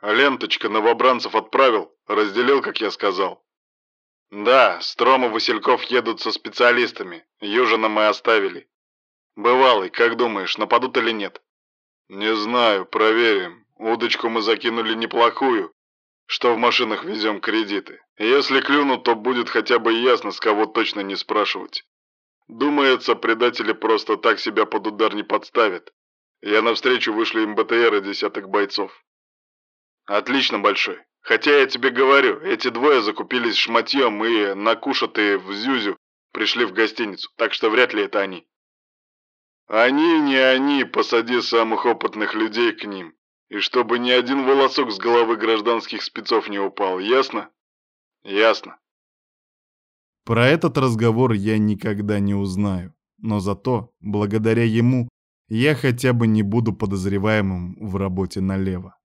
А ленточка новобранцев отправил, разделил, как я сказал. Да, Стром и Васильков едут со специалистами. Южина мы оставили. Бывалый, как думаешь, нападут или нет? Не знаю, проверим. Удочку мы закинули неплохую, что в машинах везем кредиты. Если клюнут, то будет хотя бы ясно, с кого точно не спрашивать. Думается, предатели просто так себя под удар не подставят. Я навстречу вышли им БТР и десяток бойцов. Отлично, Большой. Хотя я тебе говорю, эти двое закупились шматьем и, накушатые в Зюзю, пришли в гостиницу, так что вряд ли это они. Они, не они, посади самых опытных людей к ним. И чтобы ни один волосок с головы гражданских спецов не упал, ясно? Ясно. Про этот разговор я никогда не узнаю, но зато, благодаря ему, я хотя бы не буду подозреваемым в работе налево.